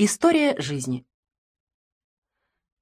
История жизни.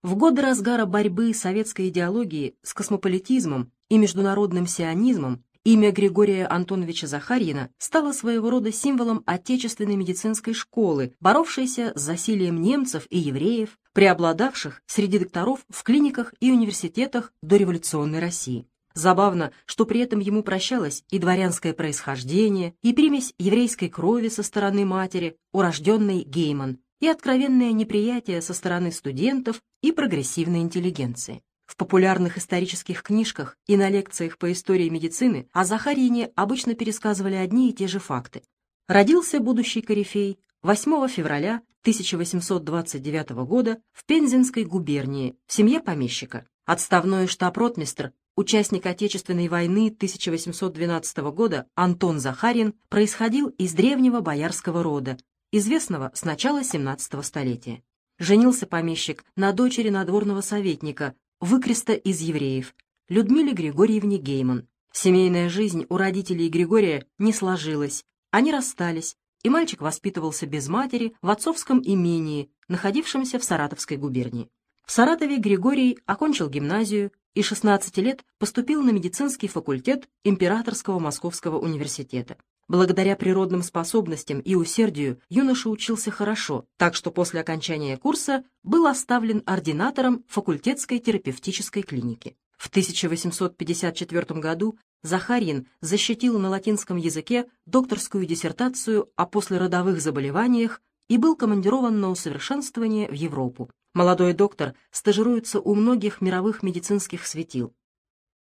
В годы разгара борьбы советской идеологии с космополитизмом и международным сионизмом имя Григория Антоновича Захарьина стало своего рода символом отечественной медицинской школы, боровшейся с засилием немцев и евреев, преобладавших среди докторов в клиниках и университетах дореволюционной России. Забавно, что при этом ему прощалось и дворянское происхождение, и примесь еврейской крови со стороны матери, урожденной Гейман, и откровенное неприятие со стороны студентов и прогрессивной интеллигенции. В популярных исторических книжках и на лекциях по истории медицины о Захарине обычно пересказывали одни и те же факты. Родился будущий корифей 8 февраля 1829 года в Пензенской губернии в семье помещика. Отставной штаб-ротмистр, участник Отечественной войны 1812 года Антон Захарин происходил из древнего боярского рода, известного с начала 17 столетия. Женился помещик на дочери надворного советника, выкреста из евреев, Людмиле Григорьевне Гейман. Семейная жизнь у родителей Григория не сложилась, они расстались, и мальчик воспитывался без матери в отцовском имении, находившемся в Саратовской губернии. В Саратове Григорий окончил гимназию и 16 лет поступил на медицинский факультет Императорского Московского университета. Благодаря природным способностям и усердию юноша учился хорошо, так что после окончания курса был оставлен ординатором факультетской терапевтической клиники. В 1854 году Захарин защитил на латинском языке докторскую диссертацию о послеродовых заболеваниях и был командирован на усовершенствование в Европу. Молодой доктор стажируется у многих мировых медицинских светил.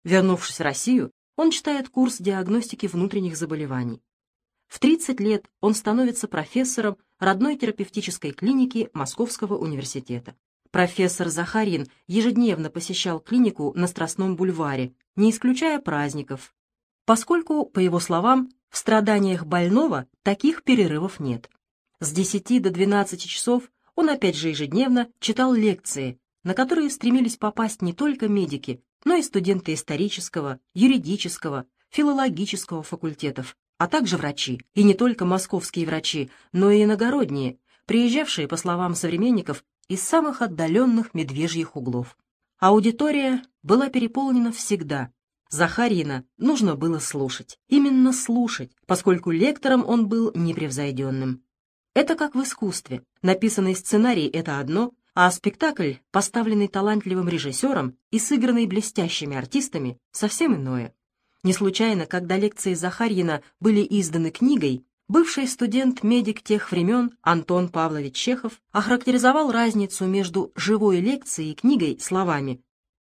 Вернувшись в Россию, он читает курс диагностики внутренних заболеваний. В 30 лет он становится профессором родной терапевтической клиники Московского университета. Профессор Захарин ежедневно посещал клинику на Страстном бульваре, не исключая праздников, поскольку, по его словам, в страданиях больного таких перерывов нет. С 10 до 12 часов он опять же ежедневно читал лекции, на которые стремились попасть не только медики, но и студенты исторического, юридического, филологического факультетов, а также врачи, и не только московские врачи, но и иногородние, приезжавшие, по словам современников, из самых отдаленных медвежьих углов. Аудитория была переполнена всегда. Захарина нужно было слушать, именно слушать, поскольку лектором он был непревзойденным. Это как в искусстве. Написанный сценарий — это одно, а спектакль, поставленный талантливым режиссером и сыгранный блестящими артистами, совсем иное. Не случайно, когда лекции Захарьина были изданы книгой, бывший студент-медик тех времен Антон Павлович Чехов охарактеризовал разницу между живой лекцией и книгой словами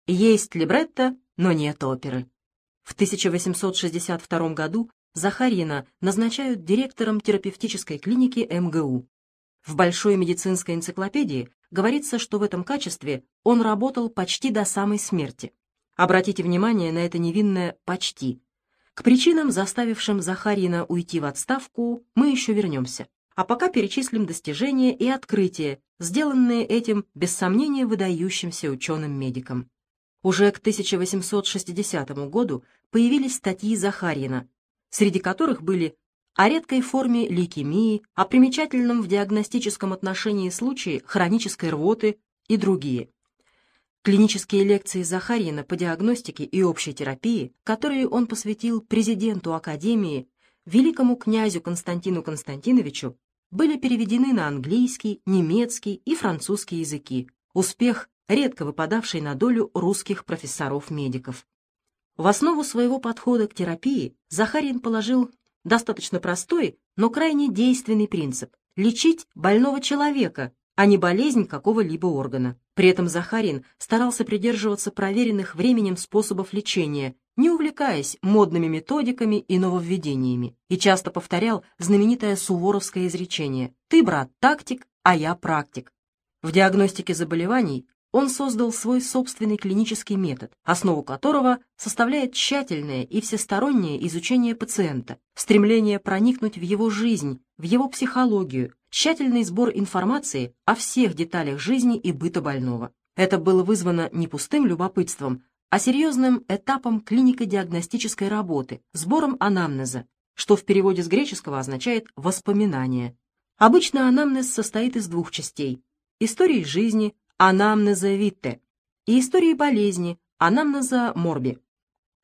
«Есть либретто, но нет оперы». В 1862 году Захарьина назначают директором терапевтической клиники МГУ. В Большой медицинской энциклопедии говорится, что в этом качестве он работал почти до самой смерти. Обратите внимание на это невинное «почти». К причинам, заставившим Захарина уйти в отставку, мы еще вернемся. А пока перечислим достижения и открытия, сделанные этим, без сомнения, выдающимся ученым-медиком. Уже к 1860 году появились статьи Захарина, среди которых были о редкой форме лейкемии, о примечательном в диагностическом отношении случае хронической рвоты и другие. Клинические лекции Захарина по диагностике и общей терапии, которые он посвятил президенту Академии, великому князю Константину Константиновичу, были переведены на английский, немецкий и французский языки. Успех, редко выпадавший на долю русских профессоров-медиков. В основу своего подхода к терапии Захарин положил достаточно простой, но крайне действенный принцип – лечить больного человека, а не болезнь какого-либо органа. При этом Захарин старался придерживаться проверенных временем способов лечения, не увлекаясь модными методиками и нововведениями, и часто повторял знаменитое суворовское изречение «Ты, брат, тактик, а я практик». В диагностике заболеваний он создал свой собственный клинический метод, основу которого составляет тщательное и всестороннее изучение пациента, стремление проникнуть в его жизнь, в его психологию, тщательный сбор информации о всех деталях жизни и быта больного. Это было вызвано не пустым любопытством, а серьезным этапом клинико-диагностической работы, сбором анамнеза, что в переводе с греческого означает «воспоминание». Обычно анамнез состоит из двух частей – истории жизни, анамнеза витте, и истории болезни, анамнеза морби.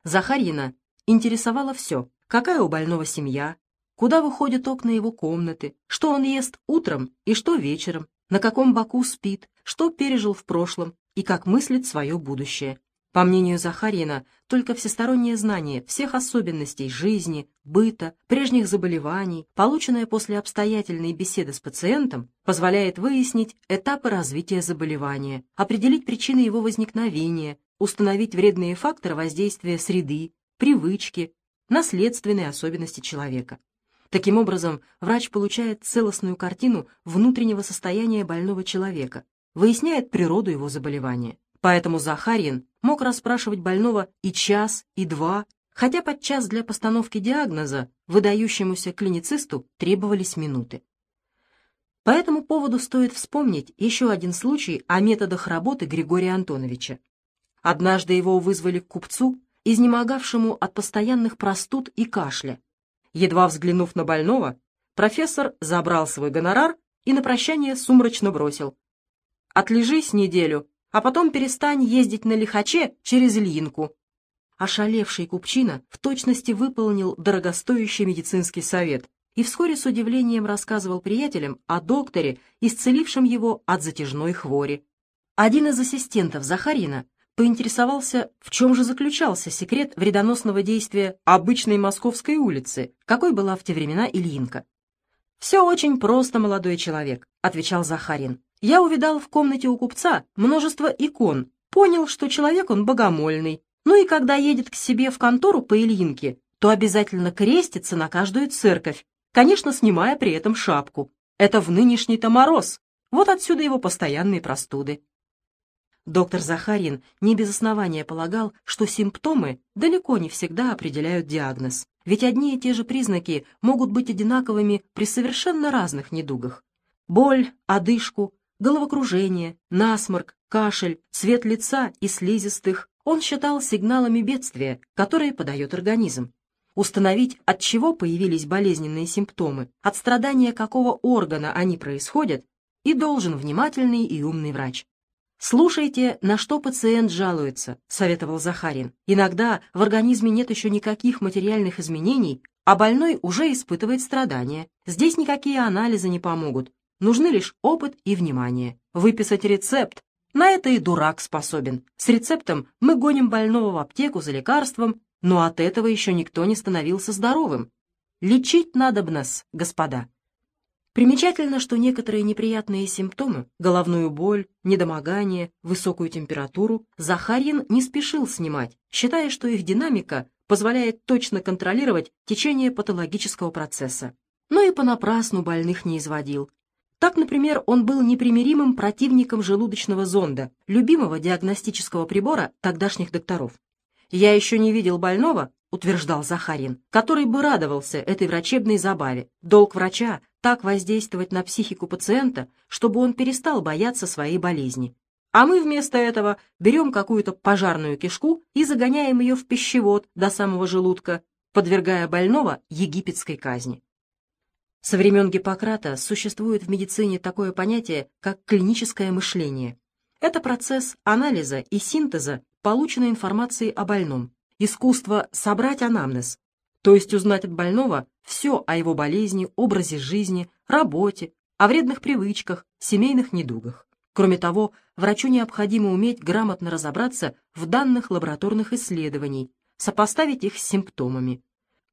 Захарьина интересовало все – какая у больного семья, куда выходят окна его комнаты, что он ест утром и что вечером, на каком боку спит, что пережил в прошлом и как мыслит свое будущее. По мнению Захарьина, только всестороннее знание всех особенностей жизни, быта, прежних заболеваний, полученное после обстоятельной беседы с пациентом, позволяет выяснить этапы развития заболевания, определить причины его возникновения, установить вредные факторы воздействия среды, привычки, наследственные особенности человека. Таким образом, врач получает целостную картину внутреннего состояния больного человека, выясняет природу его заболевания. Поэтому Захарин мог расспрашивать больного и час, и два, хотя подчас для постановки диагноза выдающемуся клиницисту требовались минуты. По этому поводу стоит вспомнить еще один случай о методах работы Григория Антоновича. Однажды его вызвали к купцу, изнемогавшему от постоянных простуд и кашля. Едва взглянув на больного, профессор забрал свой гонорар и на прощание сумрачно бросил. «Отлежись неделю, а потом перестань ездить на лихаче через Ильинку». Ошалевший купчина в точности выполнил дорогостоящий медицинский совет и вскоре с удивлением рассказывал приятелям о докторе, исцелившем его от затяжной хвори. Один из ассистентов Захарина поинтересовался, в чем же заключался секрет вредоносного действия обычной московской улицы, какой была в те времена Ильинка. «Все очень просто, молодой человек», — отвечал Захарин. Я увидал в комнате у купца множество икон, понял, что человек он богомольный. Ну и когда едет к себе в контору по Ильинке, то обязательно крестится на каждую церковь, конечно, снимая при этом шапку. Это в нынешний-то мороз. Вот отсюда его постоянные простуды. Доктор Захарин не без основания полагал, что симптомы далеко не всегда определяют диагноз, ведь одни и те же признаки могут быть одинаковыми при совершенно разных недугах. Боль, одышку, головокружение, насморк, кашель, цвет лица и слизистых он считал сигналами бедствия, которые подает организм. Установить, от чего появились болезненные симптомы, от страдания какого органа они происходят, и должен внимательный и умный врач. «Слушайте, на что пациент жалуется», — советовал Захарин. «Иногда в организме нет еще никаких материальных изменений, а больной уже испытывает страдания. Здесь никакие анализы не помогут. Нужны лишь опыт и внимание. Выписать рецепт. На это и дурак способен. С рецептом мы гоним больного в аптеку за лекарством, но от этого еще никто не становился здоровым. Лечить надо нас, господа. Примечательно, что некоторые неприятные симптомы – головную боль, недомогание, высокую температуру – Захарьин не спешил снимать, считая, что их динамика позволяет точно контролировать течение патологического процесса. Но и понапрасну больных не изводил. Так, например, он был непримиримым противником желудочного зонда, любимого диагностического прибора тогдашних докторов. «Я еще не видел больного», — утверждал Захарин, который бы радовался этой врачебной забаве. Долг врача — так воздействовать на психику пациента, чтобы он перестал бояться своей болезни. А мы вместо этого берем какую-то пожарную кишку и загоняем ее в пищевод до самого желудка, подвергая больного египетской казни. Со времен Гиппократа существует в медицине такое понятие, как клиническое мышление. Это процесс анализа и синтеза полученной информации о больном, искусство собрать анамнез, то есть узнать от больного все о его болезни, образе жизни, работе, о вредных привычках, семейных недугах. Кроме того, врачу необходимо уметь грамотно разобраться в данных лабораторных исследований, сопоставить их с симптомами,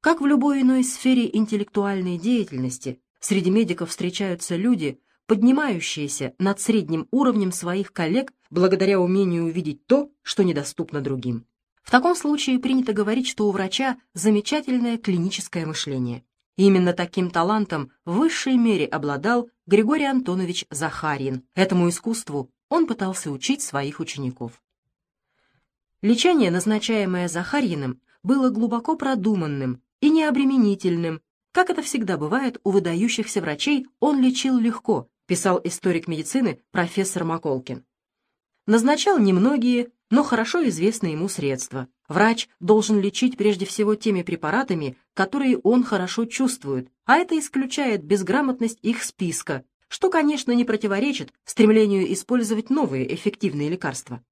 как в любой иной сфере интеллектуальной деятельности, среди медиков встречаются люди, поднимающиеся над средним уровнем своих коллег благодаря умению увидеть то, что недоступно другим. В таком случае принято говорить, что у врача замечательное клиническое мышление. именно таким талантом в высшей мере обладал Григорий Антонович Захарин. Этому искусству он пытался учить своих учеников. Лечение, назначаемое Захариным, было глубоко продуманным и необременительным. Как это всегда бывает у выдающихся врачей, он лечил легко, писал историк медицины профессор Маколкин. Назначал немногие, но хорошо известные ему средства. Врач должен лечить прежде всего теми препаратами, которые он хорошо чувствует, а это исключает безграмотность их списка, что, конечно, не противоречит стремлению использовать новые эффективные лекарства.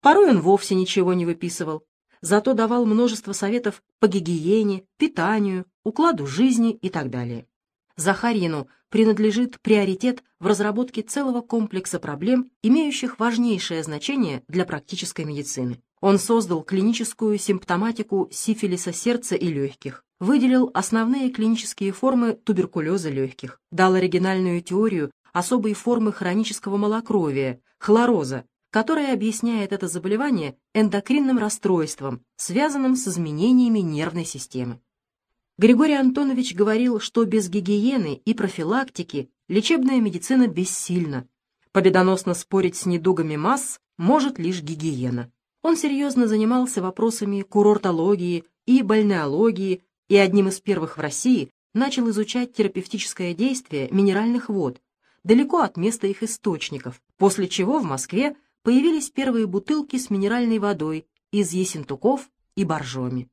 Порой он вовсе ничего не выписывал, зато давал множество советов по гигиене, питанию, укладу жизни и так далее. Захарьину принадлежит приоритет в разработке целого комплекса проблем, имеющих важнейшее значение для практической медицины. Он создал клиническую симптоматику сифилиса сердца и легких, выделил основные клинические формы туберкулеза легких, дал оригинальную теорию особой формы хронического малокровия, хлороза, которая объясняет это заболевание эндокринным расстройством, связанным с изменениями нервной системы. Григорий Антонович говорил, что без гигиены и профилактики лечебная медицина бессильна. Победоносно спорить с недугами масс может лишь гигиена. Он серьезно занимался вопросами курортологии и бальнеологии и одним из первых в России начал изучать терапевтическое действие минеральных вод, далеко от места их источников, после чего в Москве появились первые бутылки с минеральной водой из Ессентуков и Боржоми.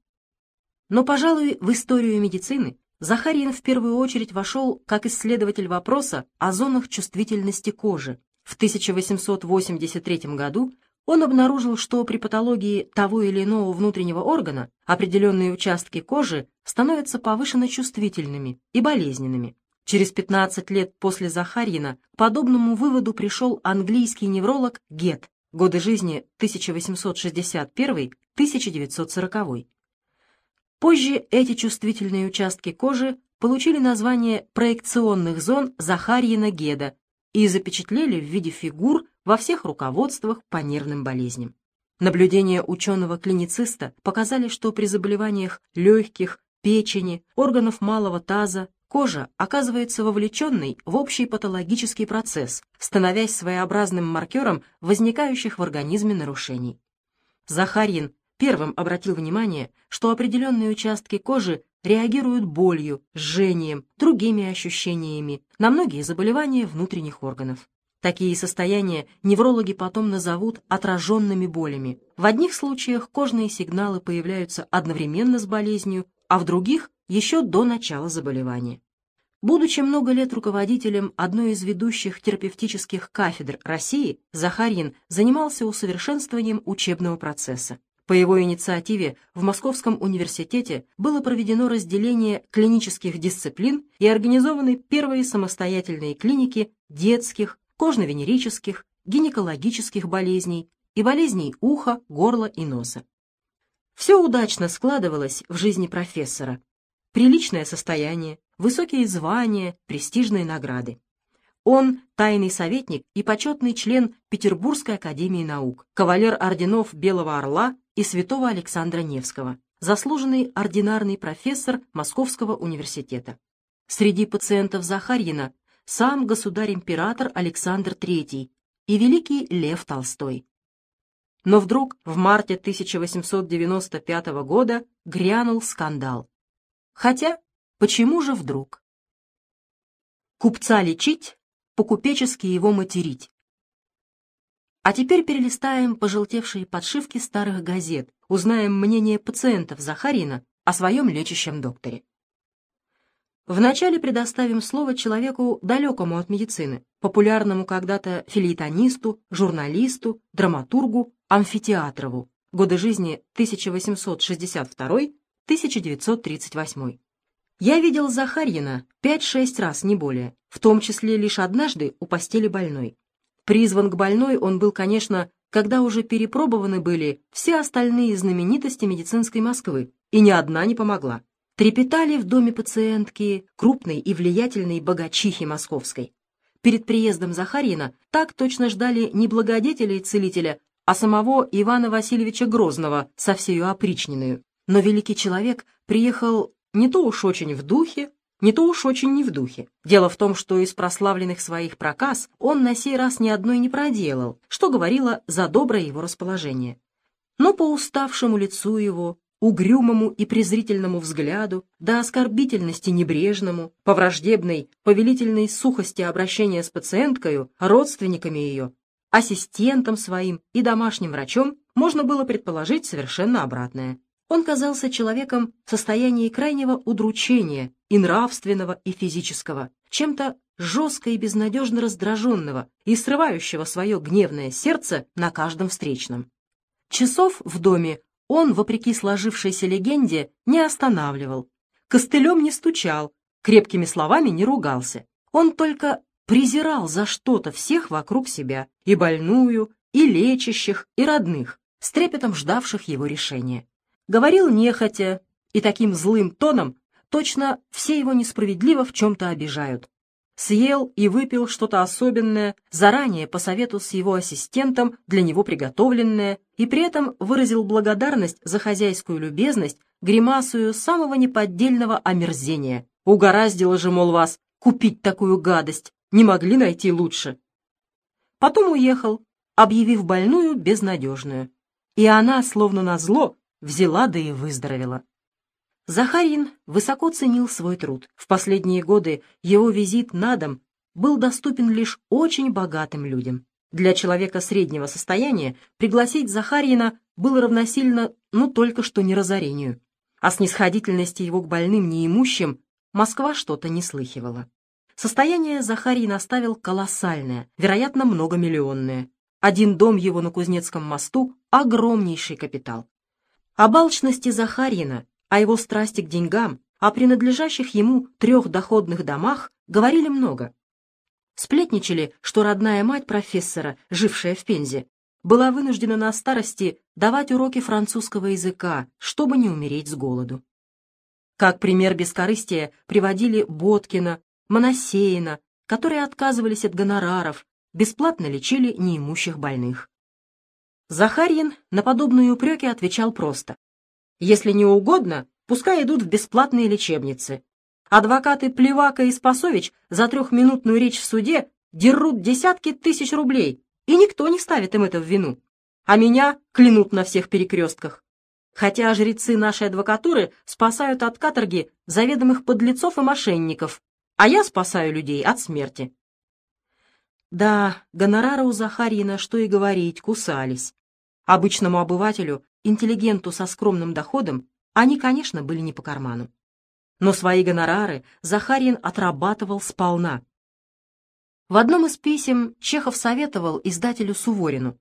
Но, пожалуй, в историю медицины Захарьин в первую очередь вошел как исследователь вопроса о зонах чувствительности кожи. В 1883 году он обнаружил, что при патологии того или иного внутреннего органа определенные участки кожи становятся повышенно чувствительными и болезненными. Через 15 лет после Захарьина к подобному выводу пришел английский невролог Гет, годы жизни 1861-1940. Позже эти чувствительные участки кожи получили название проекционных зон Захарьина-Геда и запечатлели в виде фигур во всех руководствах по нервным болезням. Наблюдения ученого-клинициста показали, что при заболеваниях легких, печени, органов малого таза, кожа оказывается вовлеченной в общий патологический процесс, становясь своеобразным маркером возникающих в организме нарушений. Захарин первым обратил внимание, что определенные участки кожи реагируют болью, жжением, другими ощущениями на многие заболевания внутренних органов. Такие состояния неврологи потом назовут отраженными болями. В одних случаях кожные сигналы появляются одновременно с болезнью, а в других – еще до начала заболевания. Будучи много лет руководителем одной из ведущих терапевтических кафедр России, Захарьин занимался усовершенствованием учебного процесса. По его инициативе в Московском университете было проведено разделение клинических дисциплин и организованы первые самостоятельные клиники детских, кожно-венерических, гинекологических болезней и болезней уха, горла и носа. Все удачно складывалось в жизни профессора. Приличное состояние, высокие звания, престижные награды. Он тайный советник и почетный член Петербургской академии наук, кавалер орденов Белого Орла и святого Александра Невского, заслуженный ординарный профессор Московского университета. Среди пациентов Захарьина сам государь-император Александр III и великий Лев Толстой. Но вдруг в марте 1895 года грянул скандал. Хотя, почему же вдруг? Купца лечить, по-купечески его материть. А теперь перелистаем пожелтевшие подшивки старых газет, узнаем мнение пациентов Захарина о своем лечащем докторе. Вначале предоставим слово человеку далекому от медицины, популярному когда-то филейтонисту, журналисту, драматургу Амфитеатрову, годы жизни 1862-1938. Я видел Захарьина 5-6 раз, не более, в том числе лишь однажды у постели больной. Призван к больной он был, конечно, когда уже перепробованы были все остальные знаменитости медицинской Москвы, и ни одна не помогла. Трепетали в доме пациентки крупной и влиятельной богачихи московской. Перед приездом Захарина так точно ждали не благодетеля и целителя, а самого Ивана Васильевича Грозного со всею опричненную. Но великий человек приехал не то уж очень в духе, не то уж очень не в духе. Дело в том, что из прославленных своих проказ он на сей раз ни одной не проделал, что говорило за доброе его расположение. Но по уставшему лицу его, угрюмому и презрительному взгляду, до оскорбительности небрежному, по враждебной, повелительной сухости обращения с пациенткою, родственниками ее, ассистентом своим и домашним врачом, можно было предположить совершенно обратное. Он казался человеком в состоянии крайнего удручения и нравственного, и физического, чем-то жестко и безнадежно раздраженного и срывающего свое гневное сердце на каждом встречном. Часов в доме он, вопреки сложившейся легенде, не останавливал, костылем не стучал, крепкими словами не ругался. Он только презирал за что-то всех вокруг себя, и больную, и лечащих, и родных, с трепетом ждавших его решения. Говорил нехотя и таким злым тоном, точно все его несправедливо в чем-то обижают. Съел и выпил что-то особенное, заранее по совету с его ассистентом, для него приготовленное, и при этом выразил благодарность за хозяйскую любезность гримасую самого неподдельного омерзения. Угораздило же, мол, вас купить такую гадость, не могли найти лучше. Потом уехал, объявив больную безнадежную. И она, словно назло, взяла да и выздоровела. Захарин высоко ценил свой труд. В последние годы его визит на дом был доступен лишь очень богатым людям. Для человека среднего состояния пригласить Захарина было равносильно, ну, только что не разорению. О снисходительности его к больным неимущим Москва что-то не слыхивала. Состояние Захарин оставил колоссальное, вероятно, многомиллионное. Один дом его на Кузнецком мосту — огромнейший капитал. О балчности Захарина о его страсти к деньгам, о принадлежащих ему трех доходных домах говорили много. Сплетничали, что родная мать профессора, жившая в Пензе, была вынуждена на старости давать уроки французского языка, чтобы не умереть с голоду. Как пример бескорыстия приводили Боткина, Моносеина, которые отказывались от гонораров, бесплатно лечили неимущих больных. Захарьин на подобные упреки отвечал просто. Если не угодно, пускай идут в бесплатные лечебницы. Адвокаты Плевака и Спасович за трехминутную речь в суде дерут десятки тысяч рублей, и никто не ставит им это в вину. А меня клянут на всех перекрестках. Хотя жрецы нашей адвокатуры спасают от каторги заведомых подлецов и мошенников, а я спасаю людей от смерти. Да, гонорары у Захарьина, что и говорить, кусались. Обычному обывателю интеллигенту со скромным доходом, они, конечно, были не по карману. Но свои гонорары Захарин отрабатывал сполна. В одном из писем Чехов советовал издателю Суворину.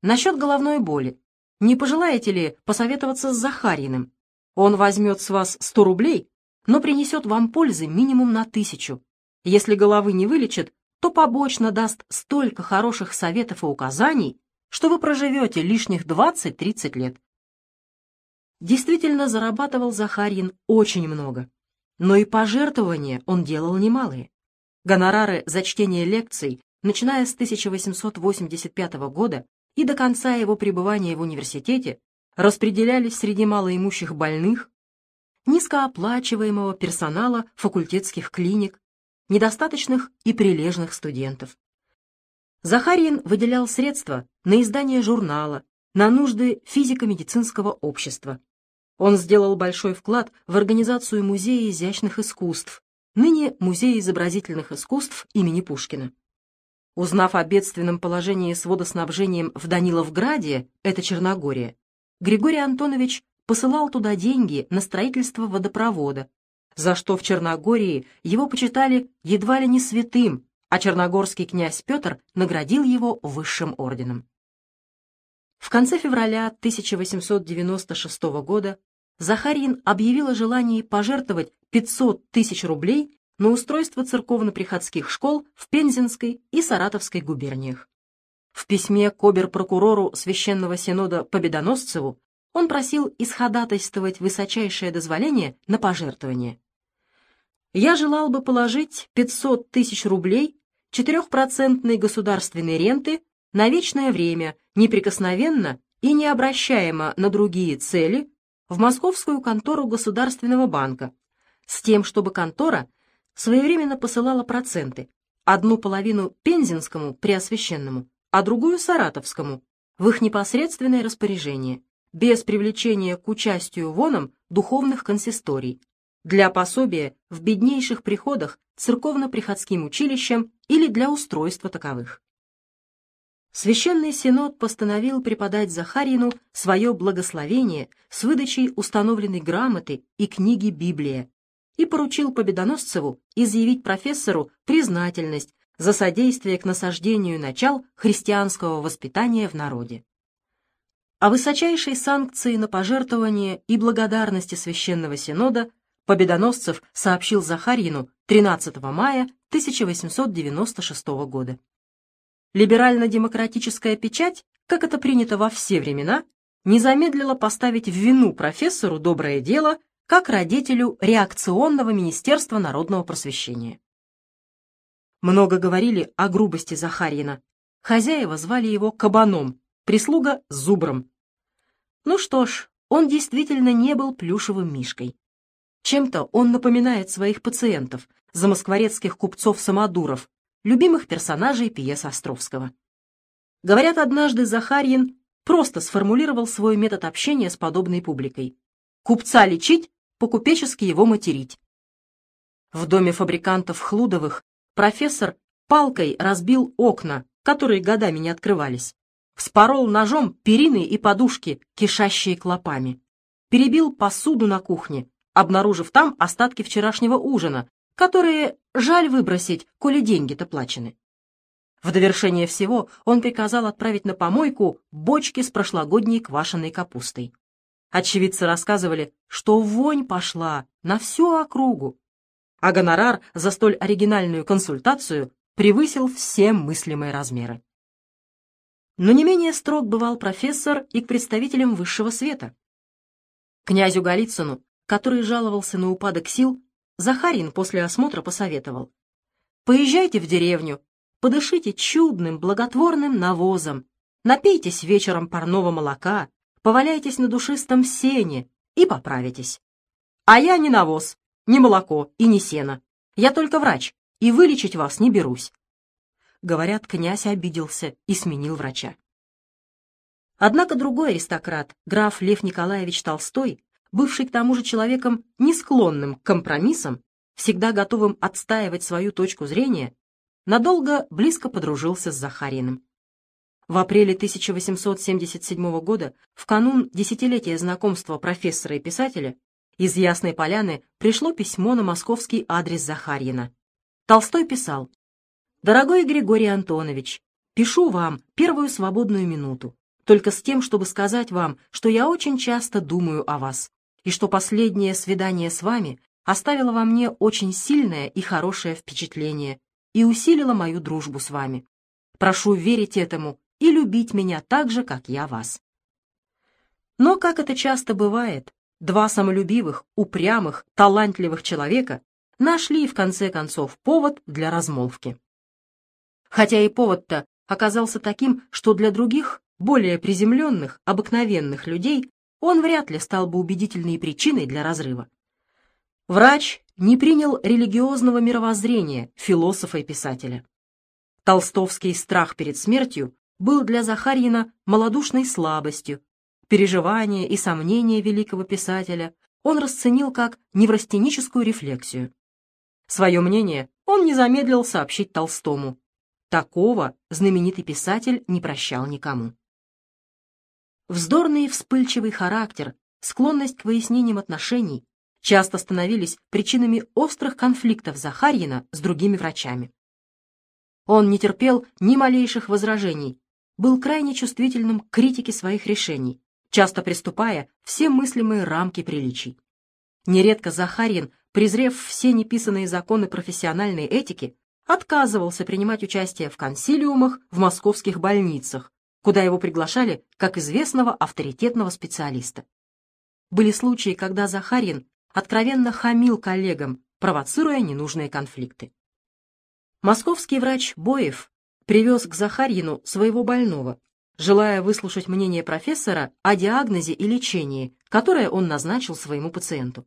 «Насчет головной боли. Не пожелаете ли посоветоваться с Захариным? Он возьмет с вас сто рублей, но принесет вам пользы минимум на тысячу. Если головы не вылечит, то побочно даст столько хороших советов и указаний, что вы проживете лишних 20-30 лет. Действительно, зарабатывал Захарьин очень много, но и пожертвования он делал немалые. Гонорары за чтение лекций, начиная с 1885 года и до конца его пребывания в университете, распределялись среди малоимущих больных, низкооплачиваемого персонала факультетских клиник, недостаточных и прилежных студентов. Захарьин выделял средства на издание журнала, на нужды физико-медицинского общества. Он сделал большой вклад в организацию Музея изящных искусств, ныне Музея изобразительных искусств имени Пушкина. Узнав о бедственном положении с водоснабжением в Даниловграде, это Черногория, Григорий Антонович посылал туда деньги на строительство водопровода, за что в Черногории его почитали едва ли не святым, а черногорский князь Петр наградил его высшим орденом. В конце февраля 1896 года Захарин объявил о желании пожертвовать 500 тысяч рублей на устройство церковно-приходских школ в Пензенской и Саратовской губерниях. В письме к обер-прокурору Священного Синода Победоносцеву он просил исходатайствовать высочайшее дозволение на пожертвование. «Я желал бы положить 500 тысяч рублей четырехпроцентной государственной ренты на вечное время, неприкосновенно и необращаемо на другие цели в Московскую контору Государственного банка, с тем, чтобы контора своевременно посылала проценты, одну половину Пензенскому Преосвященному, а другую Саратовскому, в их непосредственное распоряжение, без привлечения к участию воном духовных консисторий, для пособия в беднейших приходах церковно-приходским училищам или для устройства таковых. Священный Синод постановил преподать Захарину свое благословение с выдачей установленной грамоты и книги Библия и поручил Победоносцеву изъявить профессору признательность за содействие к насаждению начал христианского воспитания в народе. О высочайшей санкции на пожертвование и благодарности Священного Синода Победоносцев сообщил Захарину 13 мая 1896 года. Либерально-демократическая печать, как это принято во все времена, не замедлила поставить в вину профессору доброе дело как родителю реакционного Министерства народного просвещения. Много говорили о грубости Захарьина. Хозяева звали его Кабаном, прислуга — Зубром. Ну что ж, он действительно не был плюшевым мишкой. Чем-то он напоминает своих пациентов, замоскворецких купцов-самодуров, любимых персонажей пьес Островского. Говорят, однажды Захарьин просто сформулировал свой метод общения с подобной публикой. Купца лечить, по-купечески его материть. В доме фабрикантов Хлудовых профессор палкой разбил окна, которые годами не открывались. Вспорол ножом перины и подушки, кишащие клопами. Перебил посуду на кухне, обнаружив там остатки вчерашнего ужина, которые жаль выбросить, коли деньги-то плачены. В довершение всего он приказал отправить на помойку бочки с прошлогодней квашеной капустой. Очевидцы рассказывали, что вонь пошла на всю округу, а гонорар за столь оригинальную консультацию превысил все мыслимые размеры. Но не менее строг бывал профессор и к представителям высшего света. Князю Голицыну, который жаловался на упадок сил, Захарин после осмотра посоветовал. «Поезжайте в деревню, подышите чудным, благотворным навозом, напейтесь вечером парного молока, поваляйтесь на душистом сене и поправитесь. А я не навоз, не молоко и не сено. Я только врач, и вылечить вас не берусь». Говорят, князь обиделся и сменил врача. Однако другой аристократ, граф Лев Николаевич Толстой, бывший к тому же человеком не склонным к компромиссам, всегда готовым отстаивать свою точку зрения, надолго близко подружился с Захариным. В апреле 1877 года, в канун десятилетия знакомства профессора и писателя, из Ясной Поляны пришло письмо на московский адрес Захарьина. Толстой писал «Дорогой Григорий Антонович, пишу вам первую свободную минуту, только с тем, чтобы сказать вам, что я очень часто думаю о вас и что последнее свидание с вами оставило во мне очень сильное и хорошее впечатление и усилило мою дружбу с вами. Прошу верить этому и любить меня так же, как я вас. Но, как это часто бывает, два самолюбивых, упрямых, талантливых человека нашли, в конце концов, повод для размолвки. Хотя и повод-то оказался таким, что для других, более приземленных, обыкновенных людей он вряд ли стал бы убедительной причиной для разрыва. Врач не принял религиозного мировоззрения философа и писателя. Толстовский страх перед смертью был для Захарьина малодушной слабостью. Переживания и сомнения великого писателя он расценил как неврастеническую рефлексию. Свое мнение он не замедлил сообщить Толстому. Такого знаменитый писатель не прощал никому. Вздорный и вспыльчивый характер, склонность к выяснениям отношений часто становились причинами острых конфликтов Захарьина с другими врачами. Он не терпел ни малейших возражений, был крайне чувствительным к критике своих решений, часто приступая все мыслимые рамки приличий. Нередко Захарьин, презрев все неписанные законы профессиональной этики, отказывался принимать участие в консилиумах в московских больницах, куда его приглашали как известного авторитетного специалиста. Были случаи, когда Захарин откровенно хамил коллегам, провоцируя ненужные конфликты. Московский врач Боев привез к Захарьину своего больного, желая выслушать мнение профессора о диагнозе и лечении, которое он назначил своему пациенту.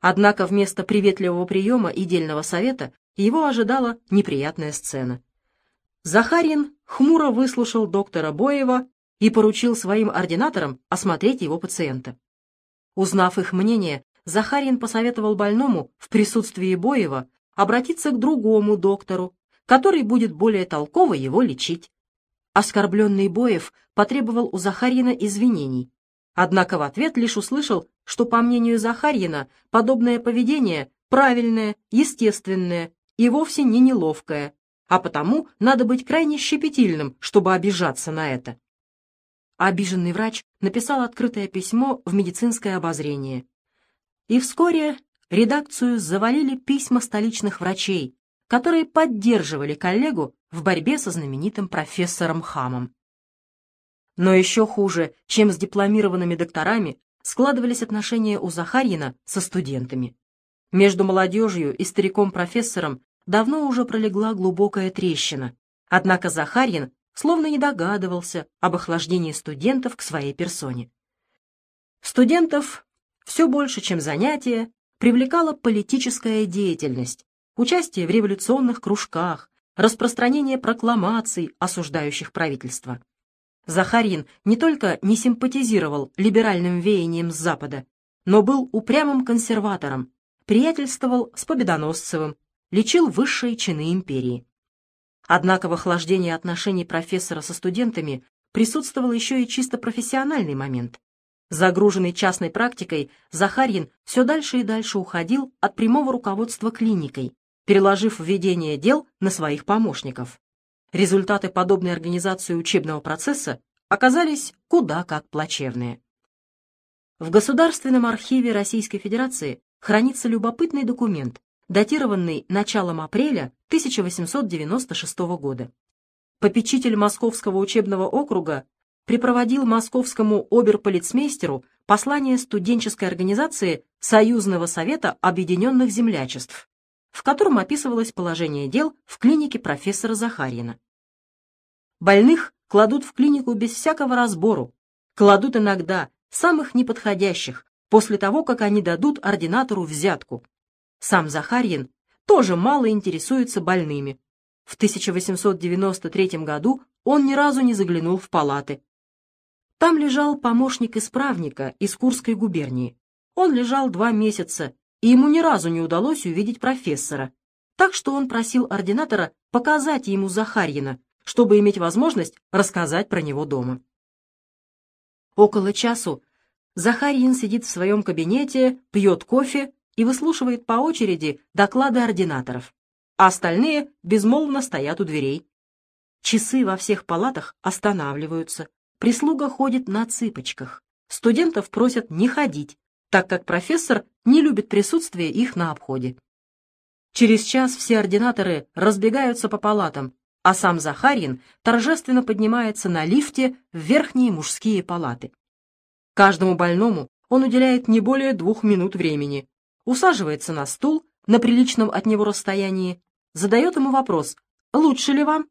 Однако вместо приветливого приема и дельного совета его ожидала неприятная сцена. Захарин хмуро выслушал доктора Боева и поручил своим ординаторам осмотреть его пациента. Узнав их мнение, Захарин посоветовал больному в присутствии Боева обратиться к другому доктору, который будет более толково его лечить. Оскорбленный Боев потребовал у Захарьина извинений, однако в ответ лишь услышал, что, по мнению Захарьина, подобное поведение правильное, естественное и вовсе не неловкое, а потому надо быть крайне щепетильным, чтобы обижаться на это. Обиженный врач написал открытое письмо в медицинское обозрение. И вскоре редакцию завалили письма столичных врачей, которые поддерживали коллегу в борьбе со знаменитым профессором Хамом. Но еще хуже, чем с дипломированными докторами, складывались отношения у Захарьина со студентами. Между молодежью и стариком-профессором давно уже пролегла глубокая трещина, однако Захарьин словно не догадывался об охлаждении студентов к своей персоне. Студентов все больше, чем занятия, привлекала политическая деятельность, участие в революционных кружках, распространение прокламаций, осуждающих правительство. Захарин не только не симпатизировал либеральным веяниям с Запада, но был упрямым консерватором, приятельствовал с Победоносцевым, лечил высшие чины империи. Однако в охлаждении отношений профессора со студентами присутствовал еще и чисто профессиональный момент. Загруженный частной практикой, Захарьин все дальше и дальше уходил от прямого руководства клиникой, переложив введение дел на своих помощников. Результаты подобной организации учебного процесса оказались куда как плачевные. В Государственном архиве Российской Федерации хранится любопытный документ, датированный началом апреля 1896 года. Попечитель Московского учебного округа припроводил московскому оберполицмейстеру послание студенческой организации Союзного совета объединенных землячеств, в котором описывалось положение дел в клинике профессора Захарина. Больных кладут в клинику без всякого разбору, кладут иногда самых неподходящих, после того, как они дадут ординатору взятку, сам Захарьин тоже мало интересуется больными. В 1893 году он ни разу не заглянул в палаты. Там лежал помощник исправника из Курской губернии. Он лежал два месяца, и ему ни разу не удалось увидеть профессора. Так что он просил ординатора показать ему Захарьина, чтобы иметь возможность рассказать про него дома. Около часу Захарьин сидит в своем кабинете, пьет кофе и выслушивает по очереди доклады ординаторов, а остальные безмолвно стоят у дверей. Часы во всех палатах останавливаются, прислуга ходит на цыпочках, студентов просят не ходить, так как профессор не любит присутствие их на обходе. Через час все ординаторы разбегаются по палатам, а сам Захарин торжественно поднимается на лифте в верхние мужские палаты. Каждому больному он уделяет не более двух минут времени, усаживается на стул на приличном от него расстоянии, задает ему вопрос «Лучше ли вам?»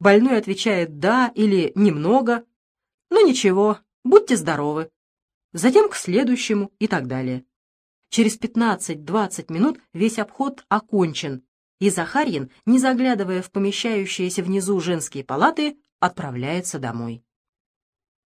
Больной отвечает «да» или «немного». «Ну ничего, будьте здоровы». Затем к следующему и так далее. Через 15-20 минут весь обход окончен, и Захарьин, не заглядывая в помещающиеся внизу женские палаты, отправляется домой.